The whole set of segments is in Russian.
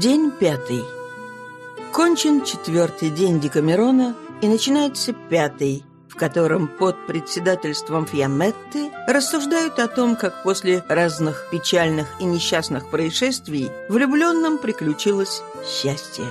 День пятый. Кончен четвертый день Декамерона, и начинается пятый, в котором под председательством Фиаметты рассуждают о том, как после разных печальных и несчастных происшествий влюбленным приключилось счастье.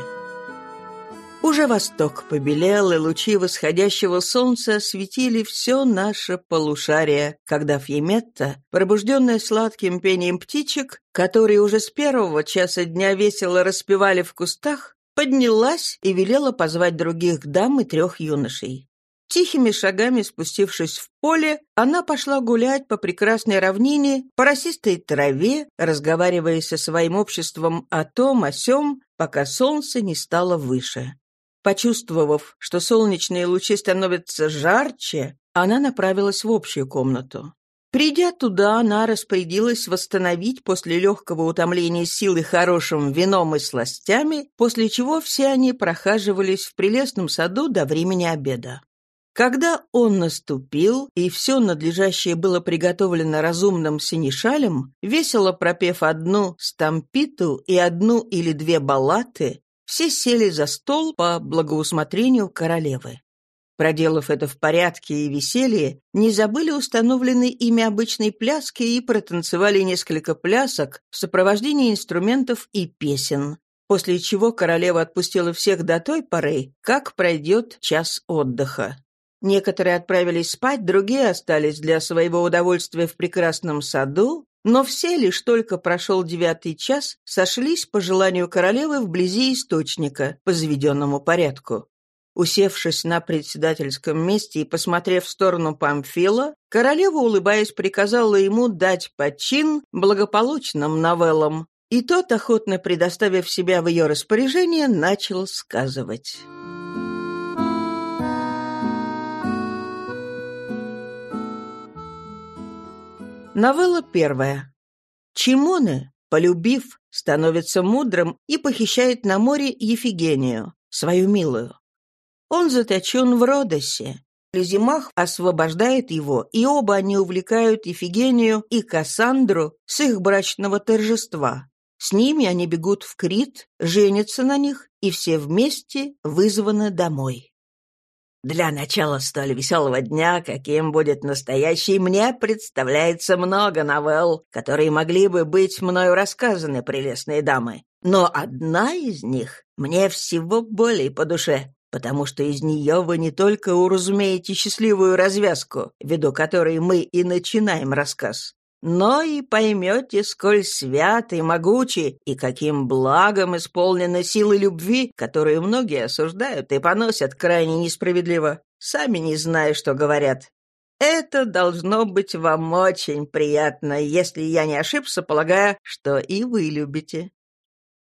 Уже восток побелел, и лучи восходящего солнца осветили все наше полушарие, когда Фьеметта, пробужденная сладким пением птичек, которые уже с первого часа дня весело распевали в кустах, поднялась и велела позвать других дам и трех юношей. Тихими шагами спустившись в поле, она пошла гулять по прекрасной равнине, по росистой траве, разговаривая со своим обществом о том, о сём, пока солнце не стало выше. Почувствовав, что солнечные лучи становятся жарче, она направилась в общую комнату. Придя туда, она распорядилась восстановить после легкого утомления силы хорошим вином и сластями, после чего все они прохаживались в прелестном саду до времени обеда. Когда он наступил, и все надлежащее было приготовлено разумным синешалем, весело пропев одну стампиту и одну или две баллаты, все сели за стол по благоусмотрению королевы. Проделав это в порядке и веселье, не забыли установленной ими обычной пляски и протанцевали несколько плясок в сопровождении инструментов и песен, после чего королева отпустила всех до той поры, как пройдет час отдыха. Некоторые отправились спать, другие остались для своего удовольствия в прекрасном саду, но все, лишь только прошел девятый час, сошлись по желанию королевы вблизи источника, по заведенному порядку. Усевшись на председательском месте и посмотрев в сторону Памфила, королева, улыбаясь, приказала ему дать почин благополучным новеллам, и тот, охотно предоставив себя в ее распоряжение, начал сказывать. Новелла первая. Чимоне, полюбив, становится мудрым и похищает на море Ефигению, свою милую. Он заточен в Родосе. Лизимах освобождает его, и оба они увлекают Ефигению и Кассандру с их брачного торжества. С ними они бегут в Крит, женятся на них, и все вместе вызваны домой. Для начала столь веселого дня, каким будет настоящий, мне представляется много новелл, которые могли бы быть мною рассказаны, прелестные дамы. Но одна из них мне всего более по душе, потому что из нее вы не только уразумеете счастливую развязку, ввиду которой мы и начинаем рассказ, но и поймете, сколь свят и могучи, и каким благом исполнены силы любви, которые многие осуждают и поносят крайне несправедливо, сами не зная, что говорят. Это должно быть вам очень приятно, если я не ошибся, полагая, что и вы любите.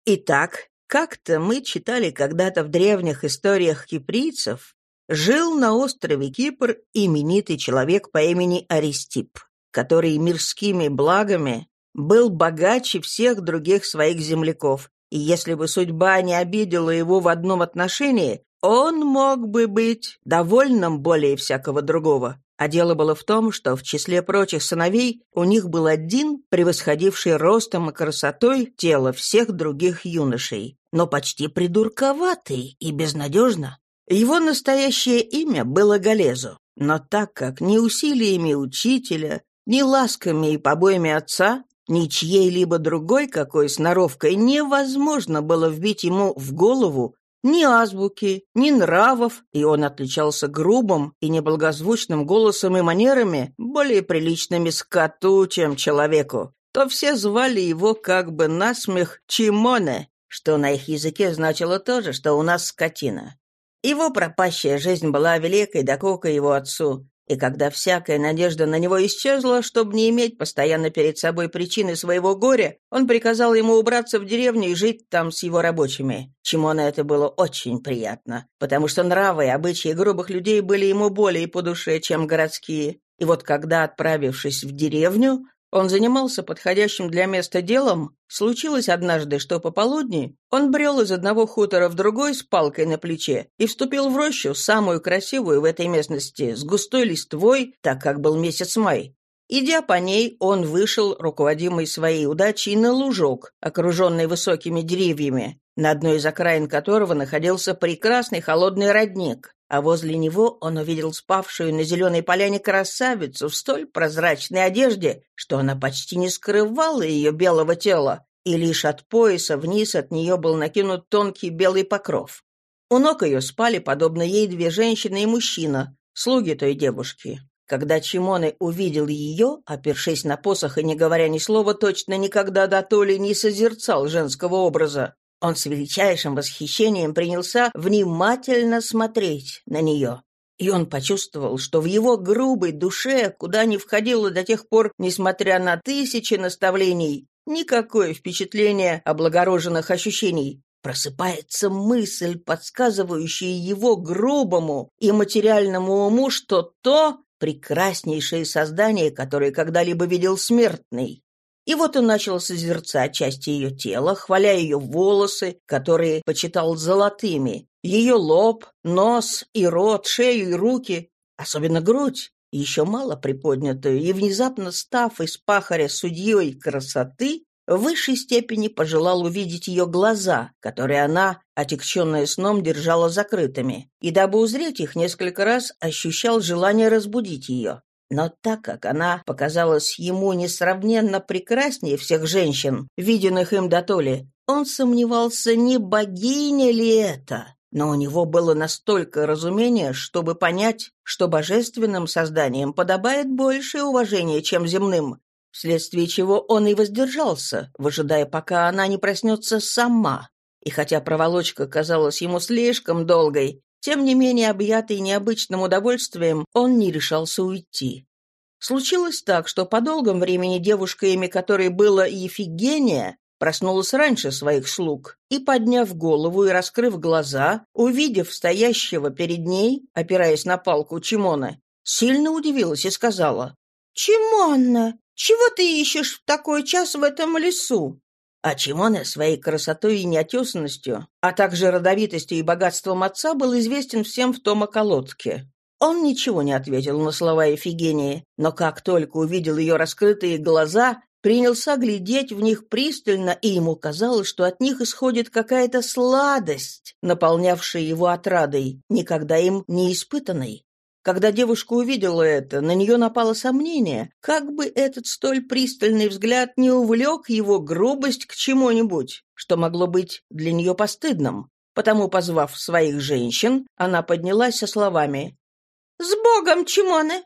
Итак, как-то мы читали когда-то в древних историях киприйцев, жил на острове Кипр именитый человек по имени Аристип который мирскими благами был богаче всех других своих земляков, и если бы судьба не обидела его в одном отношении, он мог бы быть довольным более всякого другого. А дело было в том, что в числе прочих сыновей у них был один, превосходивший ростом и красотой тело всех других юношей, но почти придурковатый и безнадежно. Его настоящее имя было Галезу, но так как ни усилиями учителя, ни ласками и побоями отца, ни чьей-либо другой какой сноровкой невозможно было вбить ему в голову ни азбуки, ни нравов, и он отличался грубым и неблагозвучным голосом и манерами, более приличными скоту, чем человеку, то все звали его как бы насмех Чимоне, что на их языке значило то же, что у нас скотина. Его пропащая жизнь была великой докука его отцу, и когда всякая надежда на него исчезла, чтобы не иметь постоянно перед собой причины своего горя, он приказал ему убраться в деревню и жить там с его рабочими, чему на это было очень приятно, потому что нравы и обычаи грубых людей были ему более по душе, чем городские. И вот когда, отправившись в деревню, он занимался подходящим для места делом. Случилось однажды, что пополудни он брел из одного хутора в другой с палкой на плече и вступил в рощу, самую красивую в этой местности, с густой листвой, так как был месяц май. Идя по ней, он вышел, руководимый своей удачей, на лужок, окруженный высокими деревьями, на одной из окраин которого находился прекрасный холодный родник, а возле него он увидел спавшую на зеленой поляне красавицу в столь прозрачной одежде, что она почти не скрывала ее белого тела, и лишь от пояса вниз от нее был накинут тонкий белый покров. У ног ее спали, подобно ей, две женщины и мужчина, слуги той девушки. Когда Чимоне увидел ее, опершись на посох и не говоря ни слова, точно никогда до толи не созерцал женского образа, он с величайшим восхищением принялся внимательно смотреть на нее. И он почувствовал, что в его грубой душе, куда не входило до тех пор, несмотря на тысячи наставлений, никакое впечатление облагороженных ощущений, просыпается мысль, подсказывающая его грубому и материальному уму, что то прекраснейшее создание, которое когда-либо видел смертный. И вот он начал созерцать части ее тела, хваля ее волосы, которые почитал золотыми, ее лоб, нос и рот, шею и руки, особенно грудь, еще мало приподнятую, и внезапно став из пахаря судьей красоты, в высшей степени пожелал увидеть ее глаза, которые она, отягченная сном, держала закрытыми, и дабы узреть их несколько раз, ощущал желание разбудить ее. Но так как она показалась ему несравненно прекраснее всех женщин, виденных им до толи, он сомневался, не богиня ли это. Но у него было настолько разумение, чтобы понять, что божественным созданиям подобает большее уважение, чем земным, вследствие чего он и воздержался, выжидая, пока она не проснется сама. И хотя проволочка казалась ему слишком долгой, тем не менее, объятый необычным удовольствием, он не решался уйти. Случилось так, что по долгом времени девушка, имя которой было Ефигения, проснулась раньше своих слуг и, подняв голову и раскрыв глаза, увидев стоящего перед ней, опираясь на палку Чимона, сильно удивилась и сказала, «Чимонна, чего ты ищешь в такой час в этом лесу?» А Чимоне своей красотой и неотесанностью, а также родовитостью и богатством отца был известен всем в том околотке. Он ничего не ответил на слова Ефигении, но как только увидел ее раскрытые глаза, принялся глядеть в них пристально, и ему казалось, что от них исходит какая-то сладость, наполнявшая его отрадой, никогда им не испытанной. Когда девушка увидела это, на нее напало сомнение, как бы этот столь пристальный взгляд не увлек его грубость к чему-нибудь, что могло быть для нее постыдным. Потому, позвав своих женщин, она поднялась со словами «С Богом, Чимоне!»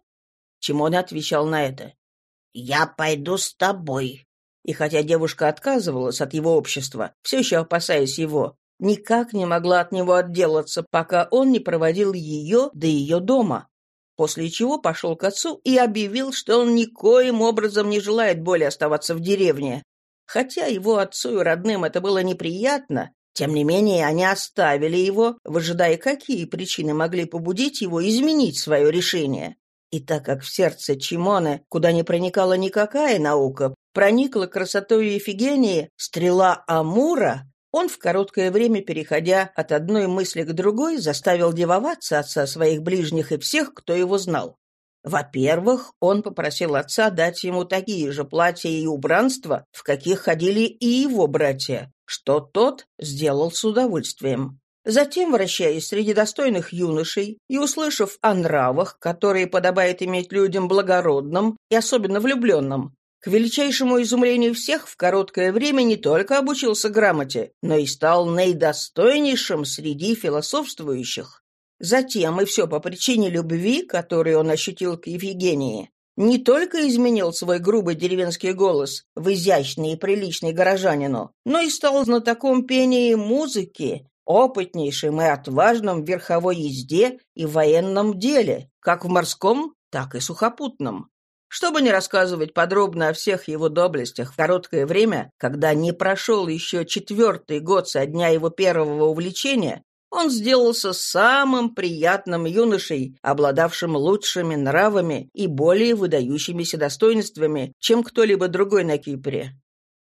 Чимоне отвечал на это. «Я пойду с тобой». И хотя девушка отказывалась от его общества, все еще опасаясь его, никак не могла от него отделаться, пока он не проводил ее до ее дома. После чего пошел к отцу и объявил, что он никоим образом не желает более оставаться в деревне. Хотя его отцу и родным это было неприятно, тем не менее, они оставили его, выжидая, какие причины могли побудить его изменить свое решение. И так как в сердце Чимоне, куда не проникала никакая наука, проникла красотой Ефигении стрела Амура, он в короткое время, переходя от одной мысли к другой, заставил девоваться отца своих ближних и всех, кто его знал. Во-первых, он попросил отца дать ему такие же платья и убранства, в каких ходили и его братья, что тот сделал с удовольствием. Затем, вращаясь среди достойных юношей и услышав о нравах, которые подобает иметь людям благородным и особенно влюбленным, к величайшему изумлению всех в короткое время не только обучился грамоте, но и стал наидостойнейшим среди философствующих. Затем, и все по причине любви, которую он ощутил к Евгении, не только изменил свой грубый деревенский голос в изящный и приличный горожанину, но и стал знатоком пения и музыки, опытнейшим и отважным в верховой езде и военном деле, как в морском, так и сухопутном. Чтобы не рассказывать подробно о всех его доблестях в короткое время, когда не прошел еще четвертый год со дня его первого увлечения, он сделался самым приятным юношей, обладавшим лучшими нравами и более выдающимися достоинствами, чем кто-либо другой на Кипре.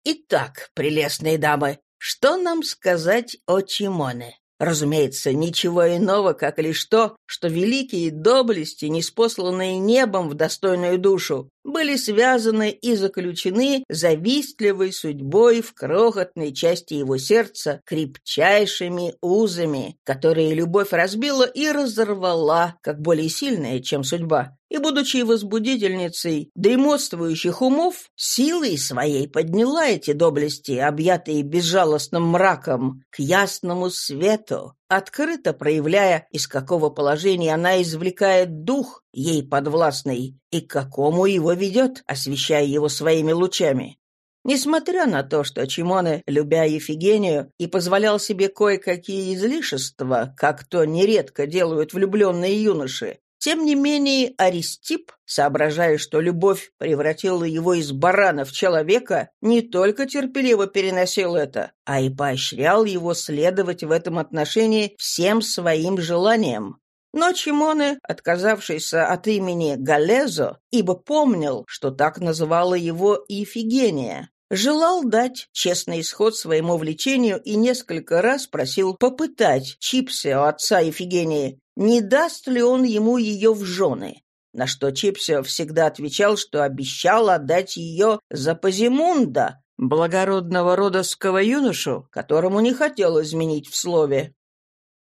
Итак, прелестные дамы, что нам сказать о Чимоне? Разумеется, ничего иного, как лишь то, что великие доблести, неспосланные небом в достойную душу, были связаны и заключены завистливой судьбой в крохотной части его сердца крепчайшими узами, которые любовь разбила и разорвала, как более сильная, чем судьба. И, будучи возбудительницей дремотствующих умов, силой своей подняла эти доблести, объятые безжалостным мраком, к ясному свету, открыто проявляя, из какого положения она извлекает дух ей подвластный и к какому его ведет, освещая его своими лучами. Несмотря на то, что Чимоне, любя Ефигению, и позволял себе кое-какие излишества, как то нередко делают влюбленные юноши, тем не менее, Аристип, соображая, что любовь превратила его из барана в человека, не только терпеливо переносил это, а и поощрял его следовать в этом отношении всем своим желаниям. Но Чимоне, отказавшийся от имени Галезо, ибо помнил, что так называла его Ифигения, желал дать честный исход своему влечению и несколько раз просил попытать Чипсио отца Ефигении, не даст ли он ему ее в жены. На что Чипсио всегда отвечал, что обещал отдать ее за Позимунда, благородного родовского юношу, которому не хотел изменить в слове.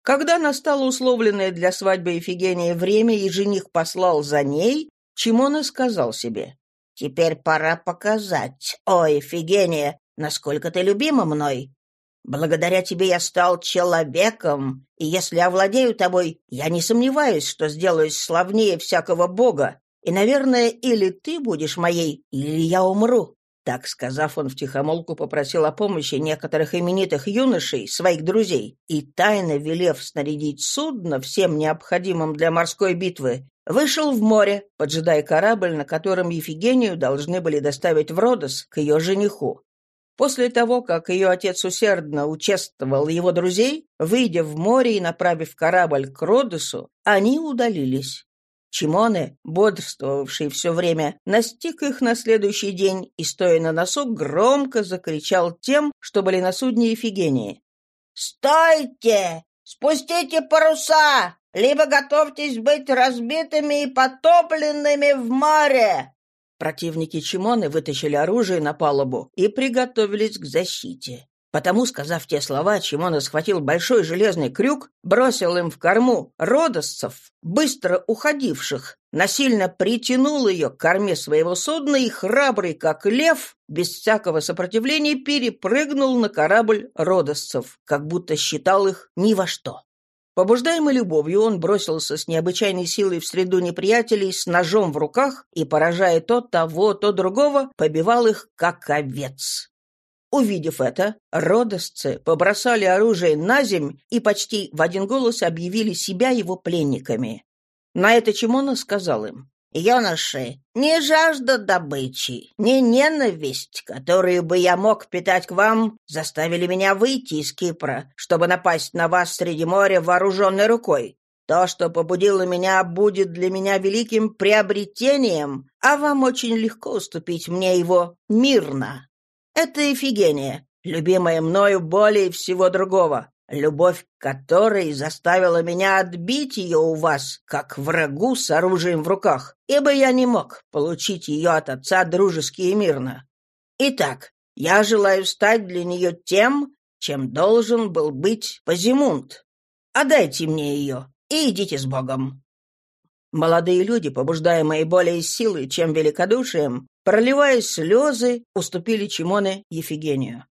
Когда настало условленное для свадьбы Ефигении время, и жених послал за ней, Чимона сказал себе, «Теперь пора показать, о, Ефигения, насколько ты любима мной. Благодаря тебе я стал человеком, и если овладею тобой, я не сомневаюсь, что сделаюсь славнее всякого бога. И, наверное, или ты будешь моей, или я умру». Так сказав, он втихомолку попросил о помощи некоторых именитых юношей, своих друзей, и, тайно велев снарядить судно всем необходимым для морской битвы, вышел в море, поджидая корабль, на котором Ефигению должны были доставить в Родос к ее жениху. После того, как ее отец усердно участвовал его друзей, выйдя в море и направив корабль к Родосу, они удалились. Чимоне, бодрствовавший все время, настиг их на следующий день и, стоя на носу, громко закричал тем, что были на судне Ефигении. «Стойте! Спустите паруса! Либо готовьтесь быть разбитыми и потопленными в море!» Противники Чимоны вытащили оружие на палубу и приготовились к защите. Потому, сказав те слова, Чимона схватил большой железный крюк, бросил им в корму родосцев, быстро уходивших, насильно притянул ее к корме своего судна и, храбрый как лев, без всякого сопротивления перепрыгнул на корабль родосцев, как будто считал их ни во что. Побуждаемый любовью, он бросился с необычайной силой в среду неприятелей с ножом в руках и, поражая то того, то другого, побивал их, как овец. Увидев это, родосцы побросали оружие на земь и почти в один голос объявили себя его пленниками. На это Чимона сказал им, Юноши, не жажда добычи, не ненависть, которую бы я мог питать к вам, заставили меня выйти из Кипра, чтобы напасть на вас среди моря вооруженной рукой. То, что побудило меня, будет для меня великим приобретением, а вам очень легко уступить мне его мирно. Это Эфигения, любимая мною более всего другого любовь которой заставила меня отбить ее у вас, как врагу с оружием в руках, ибо я не мог получить ее от отца дружески и мирно. Итак, я желаю стать для нее тем, чем должен был быть Позимунд. Отдайте мне ее и идите с Богом». Молодые люди, побуждаемые более силой, чем великодушием, проливая слезы, уступили Чимоне Ефигению.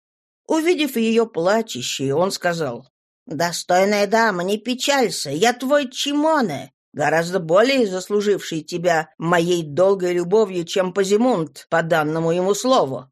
Увидев ее плачущей, он сказал, «Достойная дама, не печалься, я твой Чимоне, гораздо более заслуживший тебя моей долгой любовью, чем Позимунд, по данному ему слову».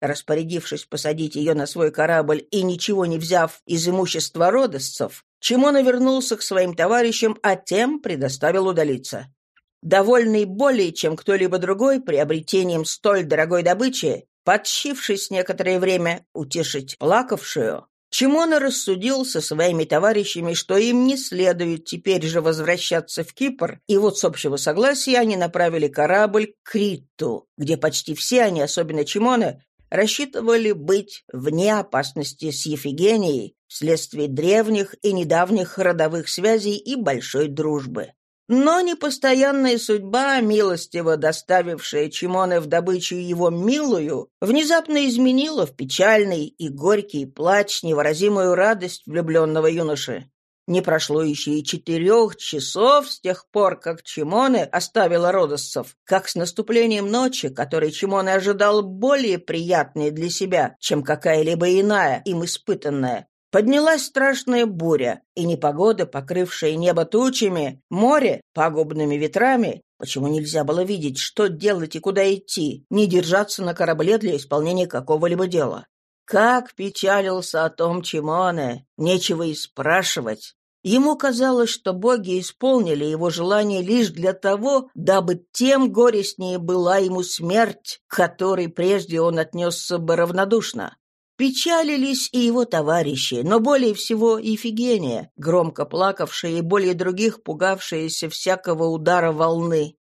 Распорядившись посадить ее на свой корабль и ничего не взяв из имущества родосцев, Чимона вернулся к своим товарищам, а тем предоставил удалиться. Довольный более, чем кто-либо другой, приобретением столь дорогой добычи, подщившись некоторое время утешить плакавшую, Чимона рассудил со своими товарищами, что им не следует теперь же возвращаться в Кипр, и вот с общего согласия они направили корабль к Криту, где почти все они, особенно Чимона, рассчитывали быть вне опасности с Ефигенией вследствие древних и недавних родовых связей и большой дружбы. Но непостоянная судьба, милостиво доставившая Чимоне в добычу его милую, внезапно изменила в печальный и горький плач невыразимую радость влюбленного юноши. Не прошло еще и четырех часов с тех пор, как Чимоне оставила родосцев, как с наступлением ночи, которой Чимоне ожидал более приятной для себя, чем какая-либо иная им испытанная, Поднялась страшная буря, и непогода, покрывшая небо тучами, море пагубными ветрами, почему нельзя было видеть, что делать и куда идти, не держаться на корабле для исполнения какого-либо дела. Как печалился о том Чимоне, нечего и спрашивать. Ему казалось, что боги исполнили его желание лишь для того, дабы тем горестнее была ему смерть, к которой прежде он отнесся бы равнодушно. Печалились и его товарищи, но более всего Ифигения, громко плакавшая и более других пугавшаяся всякого удара волны.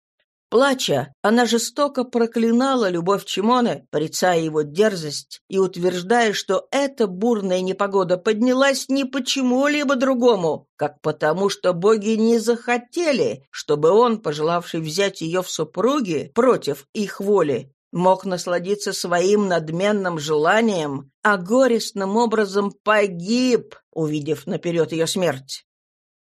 Плача, она жестоко проклинала любовь Чимоне, порицая его дерзость и утверждая, что эта бурная непогода поднялась не почему-либо другому, как потому, что боги не захотели, чтобы он, пожелавший взять ее в супруги против их воли, мог насладиться своим надменным желанием, а горестным образом погиб, увидев наперед ее смерть.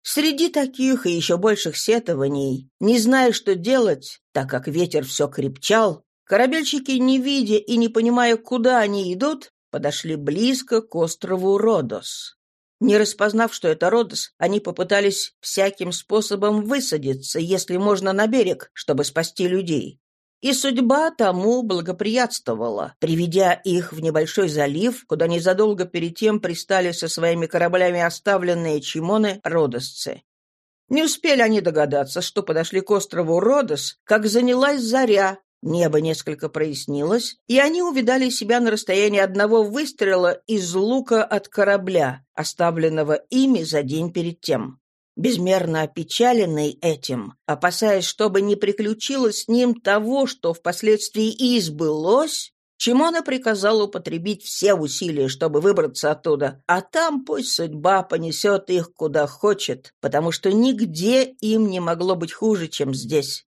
Среди таких и еще больших сетований, не зная, что делать, так как ветер все крепчал, корабельщики, не видя и не понимая, куда они идут, подошли близко к острову Родос. Не распознав, что это Родос, они попытались всяким способом высадиться, если можно, на берег, чтобы спасти людей. И судьба тому благоприятствовала, приведя их в небольшой залив, куда незадолго перед тем пристали со своими кораблями оставленные чимоны родосцы. Не успели они догадаться, что подошли к острову Родос, как занялась заря, небо несколько прояснилось, и они увидали себя на расстоянии одного выстрела из лука от корабля, оставленного ими за день перед тем. Безмерно опечаленный этим, опасаясь, чтобы не приключилось с ним того, что впоследствии и сбылось, Чимона приказал употребить все усилия, чтобы выбраться оттуда, а там пусть судьба понесет их куда хочет, потому что нигде им не могло быть хуже, чем здесь.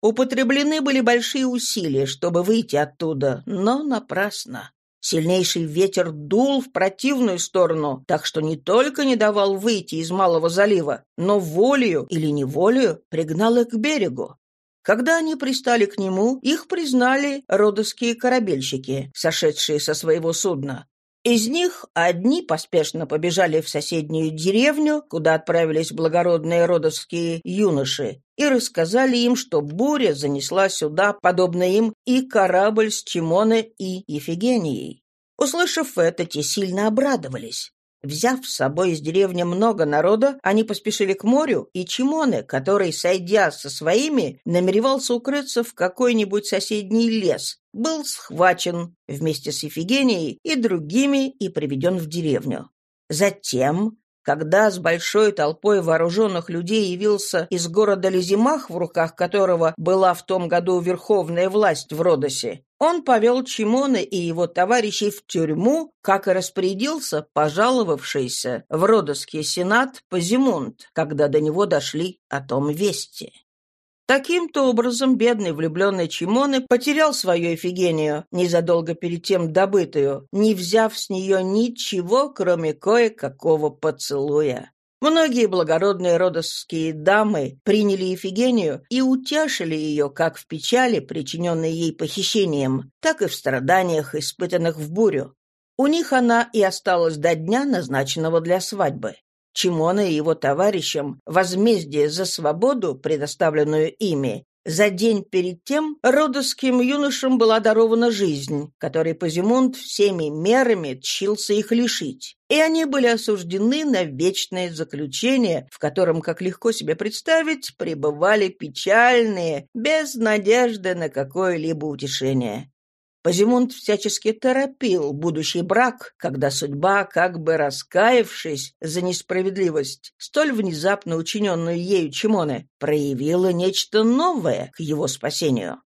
Употреблены были большие усилия, чтобы выйти оттуда, но напрасно. Сильнейший ветер дул в противную сторону, так что не только не давал выйти из Малого залива, но волею или неволею пригнал их к берегу. Когда они пристали к нему, их признали родовские корабельщики, сошедшие со своего судна. Из них одни поспешно побежали в соседнюю деревню, куда отправились благородные родовские юноши, и рассказали им, что буря занесла сюда, подобно им, и корабль с Чимоне и Ефигенией. Услышав это, те сильно обрадовались. Взяв с собой из деревни много народа, они поспешили к морю, и Чимоне, который, сойдя со своими, намеревался укрыться в какой-нибудь соседний лес, был схвачен вместе с Ефигенией и другими и приведен в деревню. Затем когда с большой толпой вооруженных людей явился из города Лизимах, в руках которого была в том году верховная власть в Родосе, он повел Чимона и его товарищей в тюрьму, как и распорядился пожаловавшийся в Родосский сенат Позимунд, когда до него дошли о том вести. Таким-то образом бедный влюбленный Чимоне потерял свою Эфигению, незадолго перед тем добытую, не взяв с нее ничего, кроме кое-какого поцелуя. Многие благородные родовские дамы приняли Ефигению и утешили ее как в печали, причиненной ей похищением, так и в страданиях, испытанных в бурю. У них она и осталась до дня, назначенного для свадьбы. Чимона и его товарищам возмездие за свободу, предоставленную ими, за день перед тем родовским юношам была дарована жизнь, которой Позимунд всеми мерами тщился их лишить. И они были осуждены на вечное заключение, в котором, как легко себе представить, пребывали печальные, без надежды на какое-либо утешение. Позимунд всячески торопил будущий брак, когда судьба, как бы раскаявшись за несправедливость, столь внезапно учиненную ею Чимоне, проявила нечто новое к его спасению.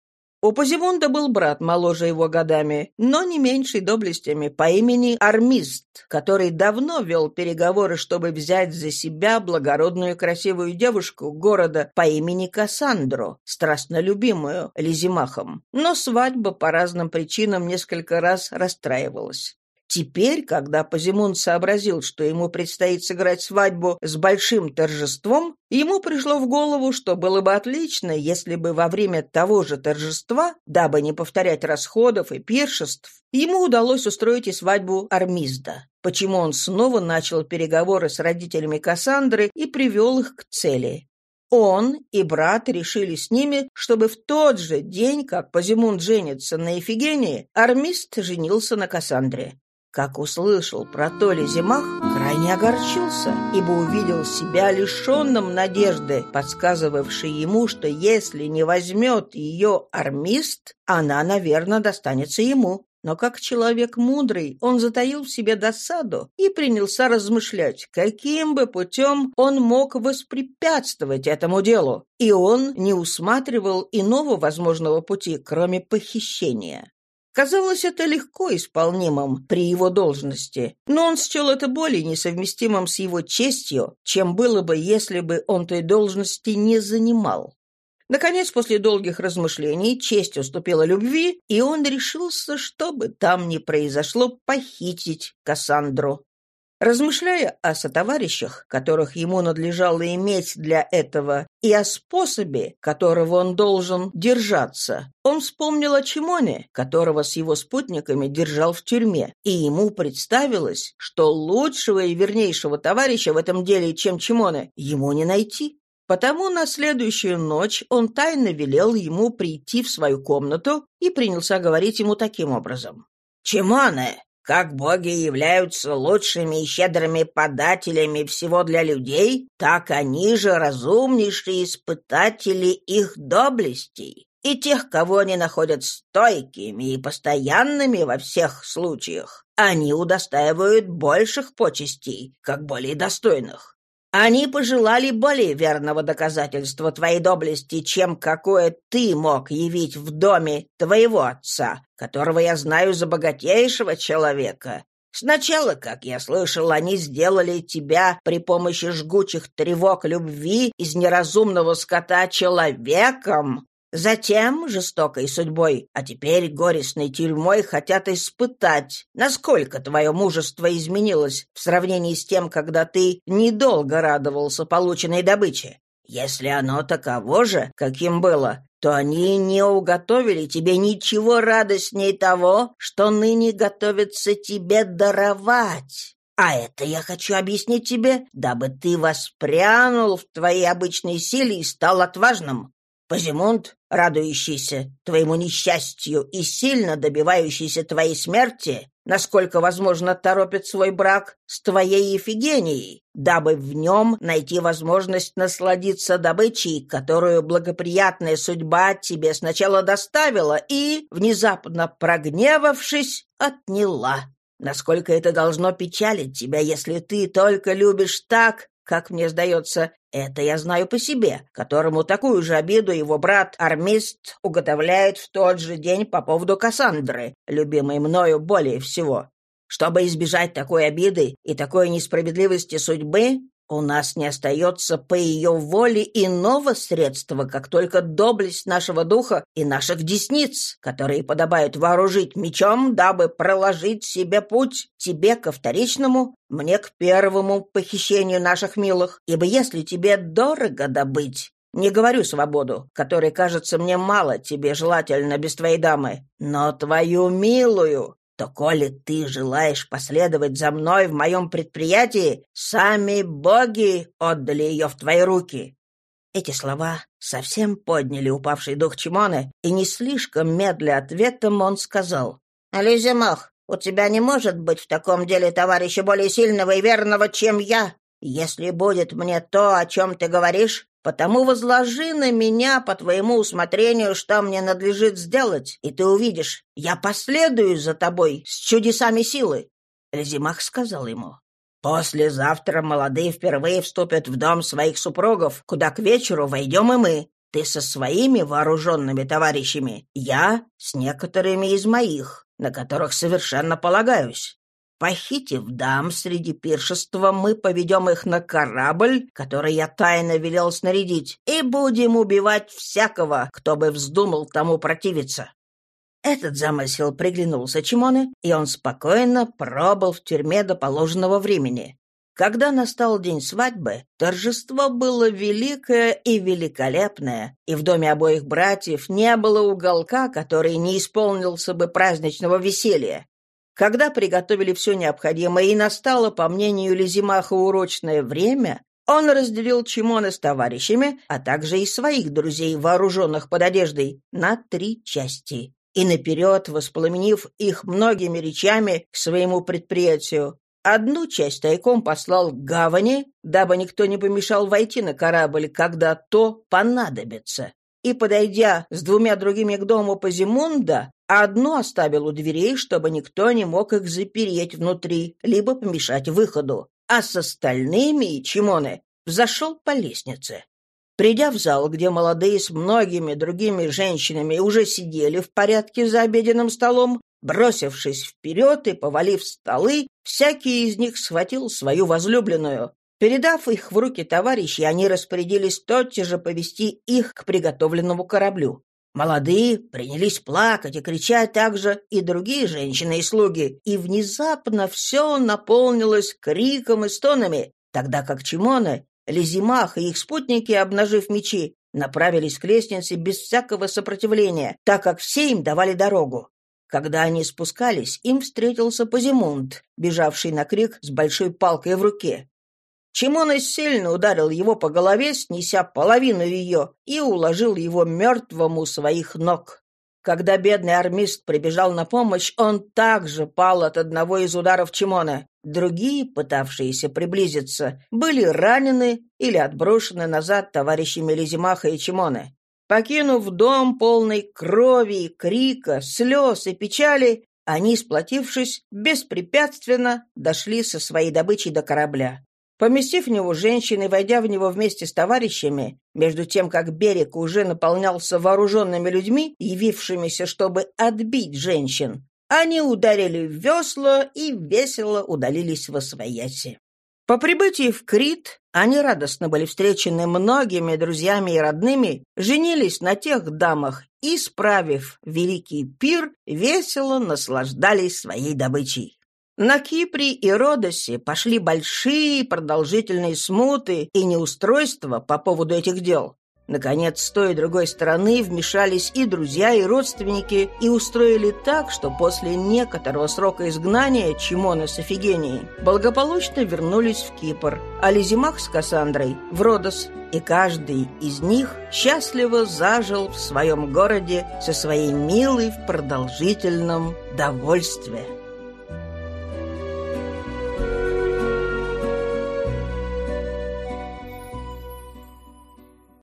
У Позимунда был брат моложе его годами, но не меньший доблестями по имени Армист, который давно вел переговоры, чтобы взять за себя благородную красивую девушку города по имени Кассандро, страстно любимую Лизимахом. Но свадьба по разным причинам несколько раз расстраивалась. Теперь, когда Позимун сообразил, что ему предстоит сыграть свадьбу с большим торжеством, ему пришло в голову, что было бы отлично, если бы во время того же торжества, дабы не повторять расходов и пиршеств, ему удалось устроить и свадьбу Армизда. Почему он снова начал переговоры с родителями Кассандры и привел их к цели. Он и брат решили с ними, чтобы в тот же день, как Позимун женится на Эфигении, Армист женился на Кассандре. Как услышал про Толи Зимах, крайне огорчился, ибо увидел себя лишенным надежды, подсказывавшей ему, что если не возьмет ее армист, она, наверное, достанется ему. Но как человек мудрый, он затаил в себе досаду и принялся размышлять, каким бы путем он мог воспрепятствовать этому делу. И он не усматривал иного возможного пути, кроме похищения. Казалось это легко исполнимым при его должности, но он счел это более несовместимым с его честью, чем было бы, если бы он той должности не занимал. Наконец, после долгих размышлений, честь уступила любви, и он решился, что бы там ни произошло, похитить Кассандру. Размышляя о сотоварищах, которых ему надлежало иметь для этого, и о способе, которого он должен держаться, он вспомнил о Чимоне, которого с его спутниками держал в тюрьме, и ему представилось, что лучшего и вернейшего товарища в этом деле, чем Чимоне, ему не найти. Потому на следующую ночь он тайно велел ему прийти в свою комнату и принялся говорить ему таким образом. «Чимоне, как боги являются лучшими и щедрыми подателями всего для людей, так они же разумнейшие испытатели их доблестей. И тех, кого они находят стойкими и постоянными во всех случаях, они удостаивают больших почестей, как более достойных. Они пожелали более верного доказательства твоей доблести, чем какое ты мог явить в доме твоего отца, которого я знаю за богатейшего человека. Сначала, как я слышал, они сделали тебя при помощи жгучих тревог любви из неразумного скота человеком, Затем жестокой судьбой, а теперь горестной тюрьмой хотят испытать, насколько твое мужество изменилось в сравнении с тем, когда ты недолго радовался полученной добыче. Если оно таково же, каким было, то они не уготовили тебе ничего радостней того, что ныне готовится тебе даровать. А это я хочу объяснить тебе, дабы ты воспрянул в твоей обычной силе и стал отважным. Позимунд, радующийся твоему несчастью и сильно добивающийся твоей смерти, насколько возможно торопит свой брак с твоей Ефигенией, дабы в нем найти возможность насладиться добычей, которую благоприятная судьба тебе сначала доставила и, внезапно прогневавшись, отняла. Насколько это должно печалить тебя, если ты только любишь так, как мне сдается, это я знаю по себе, которому такую же обиду его брат Армист уготовляет в тот же день по поводу Кассандры, любимой мною более всего. Чтобы избежать такой обиды и такой несправедливости судьбы, у нас не остается по ее воле иного средства, как только доблесть нашего духа и наших десниц, которые подобают вооружить мечом, дабы проложить себе путь тебе ко вторичному, мне к первому похищению наших милых. Ибо если тебе дорого добыть, не говорю свободу, которой кажется мне мало тебе желательно без твоей дамы, но твою милую, то коли ты желаешь последовать за мной в моем предприятии, сами боги отдали ее в твои руки». Эти слова совсем подняли упавший дух Чимоны, и не слишком медля ответом он сказал. «Ализимах, у тебя не может быть в таком деле товарища более сильного и верного, чем я. Если будет мне то, о чем ты говоришь, Потому возложи на меня по твоему усмотрению, что мне надлежит сделать, и ты увидишь, я последую за тобой с чудесами силы. Лизимах сказал ему, «Послезавтра молодые впервые вступят в дом своих супругов, куда к вечеру войдем и мы. Ты со своими вооруженными товарищами, я с некоторыми из моих, на которых совершенно полагаюсь. Похитив дам среди пиршества, мы поведем их на корабль, который я тайно велел снарядить, и будем убивать всякого, кто бы вздумал тому противиться». Этот замысел приглянулся Чимоне, и он спокойно пробыл в тюрьме до положенного времени. Когда настал день свадьбы, торжество было великое и великолепное, и в доме обоих братьев не было уголка, который не исполнился бы праздничного веселья. Когда приготовили все необходимое и настало, по мнению Лизимаха, урочное время, он разделил Чимона с товарищами, а также и своих друзей, вооруженных под одеждой, на три части. И наперед, воспламенив их многими речами к своему предприятию, одну часть тайком послал к гавани, дабы никто не помешал войти на корабль, когда то понадобится. И, подойдя с двумя другими к дому Позимунда, а одну оставил у дверей, чтобы никто не мог их запереть внутри, либо помешать выходу, а с остальными Чимоне взошел по лестнице. Придя в зал, где молодые с многими другими женщинами уже сидели в порядке за обеденным столом, бросившись вперед и повалив столы, всякий из них схватил свою возлюбленную. Передав их в руки товарищей, они распорядились тотчас же повести их к приготовленному кораблю. Молодые принялись плакать и кричать также и другие женщины и слуги, и внезапно все наполнилось криком и стонами, тогда как Чимоны, Лизимах и их спутники, обнажив мечи, направились к лестнице без всякого сопротивления, так как все им давали дорогу. Когда они спускались, им встретился Позимунд, бежавший на крик с большой палкой в руке. Чимон сильно ударил его по голове, снеся половину ее, и уложил его мертвым у своих ног. Когда бедный армист прибежал на помощь, он также пал от одного из ударов Чимона. Другие, пытавшиеся приблизиться, были ранены или отброшены назад товарищами Лизимаха и Чимона. Покинув дом полный крови, крика, слез и печали, они, сплотившись, беспрепятственно дошли со своей добычей до корабля. Поместив в него женщин и войдя в него вместе с товарищами, между тем, как берег уже наполнялся вооруженными людьми, явившимися, чтобы отбить женщин, они ударили в весла и весело удалились во свояси. По прибытии в Крит они радостно были встречены многими друзьями и родными, женились на тех дамах и, справив великий пир, весело наслаждались своей добычей. На Кипре и Родосе пошли большие продолжительные смуты и неустройства по поводу этих дел. Наконец, с той и другой стороны вмешались и друзья, и родственники, и устроили так, что после некоторого срока изгнания Чимона с Офигенией благополучно вернулись в Кипр, а Лизимах с Кассандрой – в Родос, и каждый из них счастливо зажил в своем городе со своей милой в продолжительном довольстве.